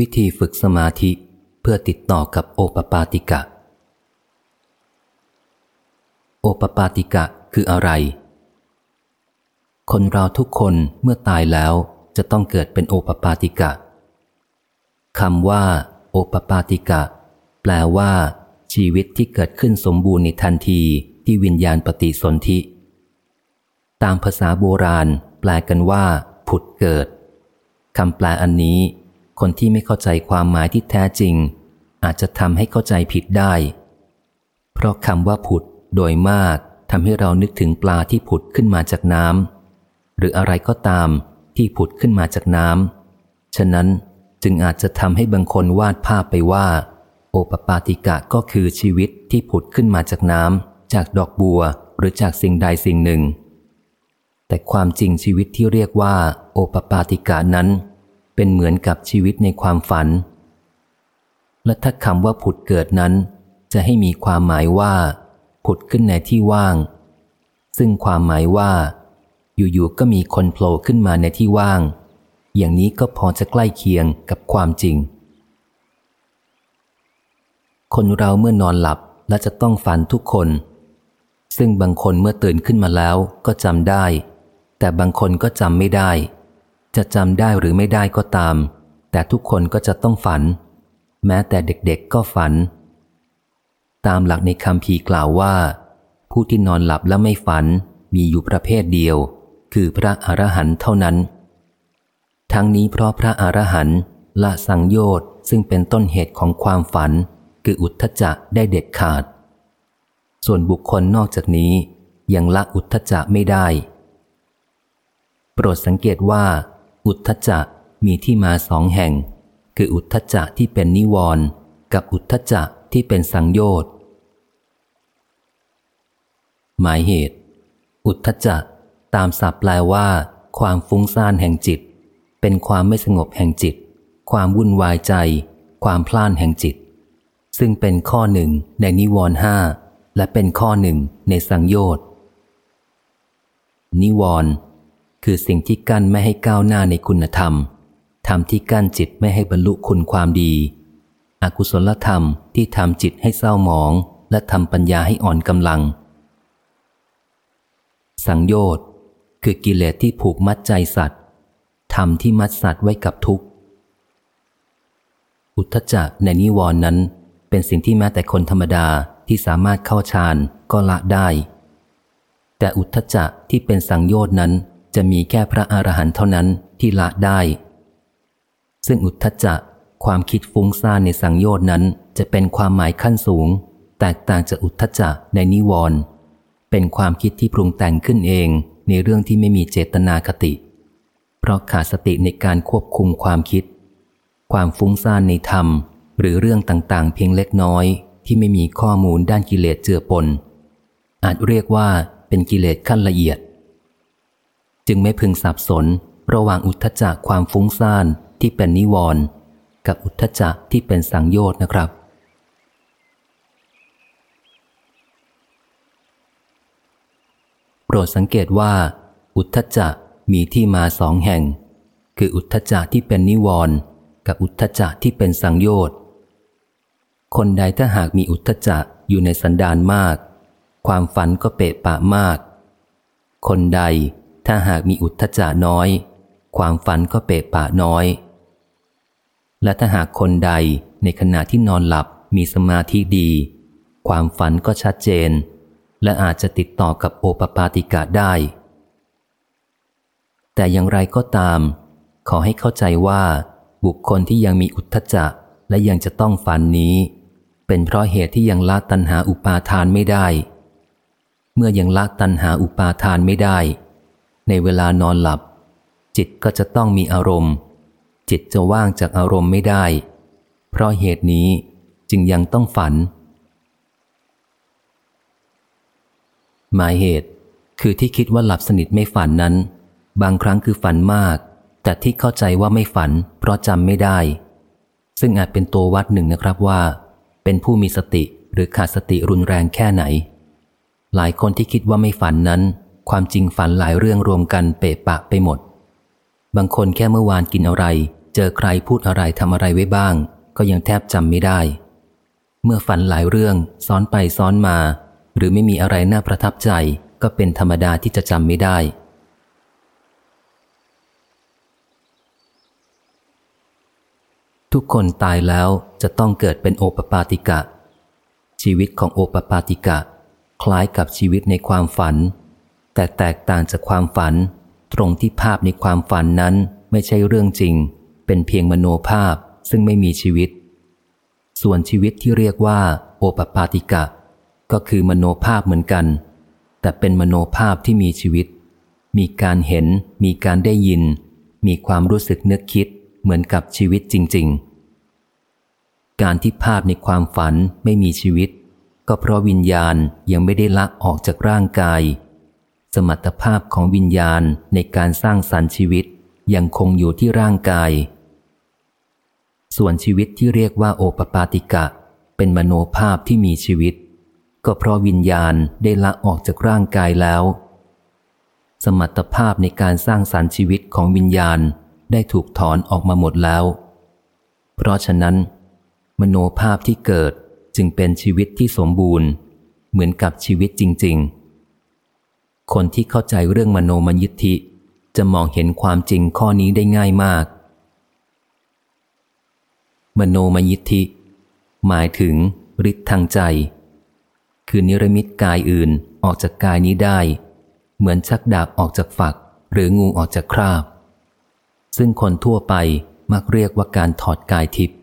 วิธีฝึกสมาธิเพื่อติดต่อกับโอปปาติกะ โอปปาติกะคืออะไร คนเราทุกคนเมื่อตายแล้วจะต้องเกิดเป็นโอปปาติกะคำว่า โอปปาติกะ แปลว่า ชีวิตที่เกิดขึ้นสมบูรณ์ในทันทีที่วิญญาณปฏิสนธิ ตามภาษาโบราณ แปลกันว่า ผุดเกิดคำแปลอันนี้ คนที่ไม่เข้าใจความหมายที่แท้จริง อาจจะทำให้เข้าใจผิดได้ เพราะคำว่าผุดโดยมากทำให้เรานึกถึงปลาที่ผุดขึ้นมาจากน้ำหรืออะไรก็ตามที่ผุดขึ้นมาจากน้ำฉะนั้นจึงอาจจะทำให้บางคนวาดภาพไปว่า โอปปาติกะก็คือชีวิตที่ผุดขึ้นมาจากน้ำจากดอกบัวหรือจากสิ่งใดสิ่งหนึ่ง แต่ความจริงชีวิตที่เรียกว่า โอปปาติกะนั้น เป็นเหมือนกับชีวิตในความฝัน และถ้าคำว่าผุดเกิดนั้น จะให้มีความหมายว่า ผุดขึ้นในที่ว่าง ซึ่งความหมายว่า อยู่ๆก็มีคนโผล่ขึ้นมาในที่ว่าง อย่างนี้ก็พอจะใกล้เคียงกับความจริง คนเราเมื่อนอนหลับและจะต้องฝันทุกคน ซึ่งบางคนเมื่อตื่นขึ้นมาแล้วก็จำได้ แต่บางคนก็จำไม่ได้ จะจำได้หรือไม่ได้ก็ตาม แต่ทุกคนก็จะต้องฝัน แม้แต่เด็กๆก็ฝัน ตามหลักในคำพีกล่าวว่า ผู้ที่นอนหลับและไม่ฝันมีอยู่ประเภทเดียว คือพระอรหันต์เท่านั้น ทั้งนี้เพราะพระอรหันต์ละสังโยชน์ซึ่งเป็นต้นเหตุของความฝัน คืออุทธจักได้เด็ดขาด ส่วนบุคคลนอกจากนี้ยังละอุทธจักไม่ได้ โปรดสังเกตว่า อุทธจะมีที่มาสองแห่ง คืออุทธจะที่เป็นนิวรณ์กับอุทธจะที่เป็นสังโยชน์หมายเหตุ อุทธจะตามศัพท์แปลว่า ความฟุ้งซ่านแห่งจิต เป็นความไม่สงบแห่งจิต ความวุ่นวายใจ ความพล่านแห่งจิต ซึ่งเป็นข้อหนึ่งในนิวรณ์ห้าและเป็นข้อหนึ่งในสังโยชน์นิวรณ์ คือสิ่งที่กั้นไม่ให้ก้าวหน้าในคุณธรรมทำที่กั้นจิตไม่ให้บรรลุคุณความดี อกุศลธรรมที่ทำจิตให้เศร้าหมอง และทำปัญญาให้อ่อนกำลัง สังโยชน์คือกิเลสที่ผูกมัดใจสัตว์ทำที่มัดสัตว์ไว้กับทุกข์ อุทธจักในนิวรณ์นั้น เป็นสิ่งที่แม้แต่คนธรรมดาที่สามารถเข้าฌานก็ละได้ แต่อุทธจักที่เป็นสังโยชน์นั้น จะมีแค่พระอรหันต์เท่านั้นที่ละได้ ซึ่งอุทธจะความคิดฟุ้งซ่านในสังโยชน์นั้นจะเป็นความหมายขั้นสูง แตกต่างจากอุทธจะในนิวรณ์เป็นความคิดที่ปรุงแต่งขึ้นเองในเรื่องที่ไม่มีเจตนาคติ เพราะขาดสติในการควบคุมความคิด ความฟุ้งซ่านในธรรม หรือเรื่องต่างๆ เพียงเล็กน้อยที่ไม่มีข้อมูลด้านกิเลสเจือปน อาจเรียกว่าเป็นกิเลสขั้นละเอียด จึงไม่พึงสับสน ระหว่างอุทธจักความฟุ้งซ่านที่เป็นนิวรณ์กับอุทธจักที่เป็นสังโยชน์นะครับ โปรดสังเกตว่า อุทธจักมีที่มาสองแห่ง คืออุทธจักที่เป็นนิวรณ์กับอุทธจักที่เป็นสังโยชน์คนใดถ้าหากมีอุทธจักอยู่ในสันดานมาก ความฝันก็เปะปะมาก คนใด ถ้าหากมีอุทธจาน้อย ความฝันก็เปะปะน้อย และถ้าหากคนใดในขณะที่นอนหลับมีสมาธิดี ความฝันก็ชัดเจน และอาจจะติดต่อกับโอปปาติกะได้ แต่อย่างไรก็ตาม ขอให้เข้าใจว่า บุคคลที่ยังมีอุทธจะและยังจะต้องฝันนี้ เป็นเพราะเหตุที่ยังละตัณหาอุปาทานไม่ได้ เมื่อยังละตัณหาอุปาทานไม่ได้ ในเวลานอนหลับ จิตก็จะต้องมีอารมณ์ จิตจะว่างจากอารมณ์ไม่ได้ เพราะเหตุนี้จึงยังต้องฝัน หมายเหตุคือที่คิดว่าหลับสนิทไม่ฝันนั้น บางครั้งคือฝันมาก แต่ที่เข้าใจว่าไม่ฝัน เพราะจำไม่ได้ ซึ่งอาจเป็นตัววัดหนึ่งนะครับว่า เป็นผู้มีสติหรือขาดสติรุนแรงแค่ไหน หลายคนที่คิดว่าไม่ฝันนั้น ความจริงฝันหลายเรื่องรวมกันเปะปะไปหมด บางคนแค่เมื่อวานกินอะไร เจอใครพูดอะไรทำอะไรไว้บ้าง ก็ยังแทบจำไม่ได้ เมื่อฝันหลายเรื่องซ้อนไปซ้อนมา หรือไม่มีอะไรน่าประทับใจ ก็เป็นธรรมดาที่จะจำไม่ได้ทุกคนตายแล้วจะต้องเกิดเป็นโอปปาติกะ ชีวิตของโอปปาติกะ คล้ายกับชีวิตในความฝัน แต่แตกต่างจากความฝัน ตรงที่ภาพในความฝันนั้นไม่ใช่เรื่องจริง เป็นเพียงมโนภาพซึ่งไม่มีชีวิต ส่วนชีวิตที่เรียกว่า โอปปาติกะ ก็คือมโนภาพเหมือนกัน แต่เป็นมโนภาพที่มีชีวิต มีการเห็น มีการได้ยิน มีความรู้สึกนึกคิดเหมือนกับชีวิตจริง ๆ การที่ภาพในความฝันไม่มีชีวิต ก็เพราะวิญญาณยังไม่ได้ละออกจากร่างกาย สมรรถภาพของวิญญาณในการสร้างสรรค์ชีวิตยังคงอยู่ที่ร่างกาย ส่วนชีวิตที่เรียกว่าโอปปาติกะ เป็นมโนภาพที่มีชีวิต ก็เพราะวิญญาณได้ละออกจากร่างกายแล้ว สมรรถภาพในการสร้างสรรค์ชีวิตของวิญญาณได้ถูกถอนออกมาหมดแล้ว เพราะฉะนั้น มโนภาพที่เกิดจึงเป็นชีวิตที่สมบูรณ์ เหมือนกับชีวิตจริง ๆ คนที่เข้าใจเรื่องมโนมยิทธิ จะมองเห็นความจริงข้อนี้ได้ง่ายมาก มโนมยิทธิ หมายถึงฤทธิ์ทางใจ คือนิรมิตกายอื่นออกจากกายนี้ได้ เหมือนชักดาบออกจากฝัก หรืองูออกจากคราบ ซึ่งคนทั่วไปมักเรียกว่าการถอดกายทิพย์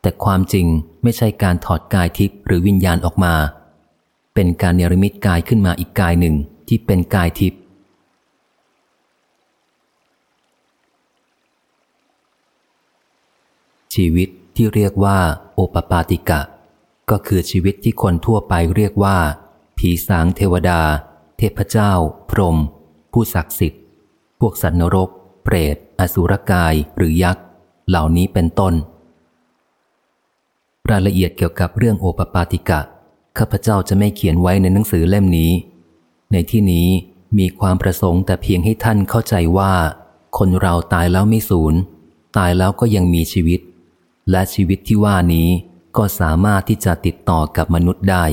แต่ความจริงไม่ใช่การถอดกายทิพย์หรือวิญญาณออกมา เป็นการเนรมิตกายขึ้นมาอีกกายหนึ่งที่เป็นกายทิพย์ชีวิตที่เรียกว่า โอปปาติกะ ก็คือชีวิตที่คนทั่วไปเรียกว่า ผีสางเทวดา เทพเจ้า พรหมผู้ศักดิ์สิทธิ์ พวกสัตว์นรก เปรต อสุรกายหรือยักษ์ เหล่านี้เป็นต้น รายละเอียดเกี่ยวกับเรื่องโอปปาติกะ ข้าพเจ้าจะไม่เขียนไว้ในหนังสือเล่มนี้ ในที่นี้มีความประสงค์แต่เพียงให้ท่านเข้าใจว่า คนเราตายแล้วไม่สูญ ตายแล้วก็ยังมีชีวิต และชีวิตที่ว่านี้ก็สามารถที่จะติดต่อกับมนุษย์ได้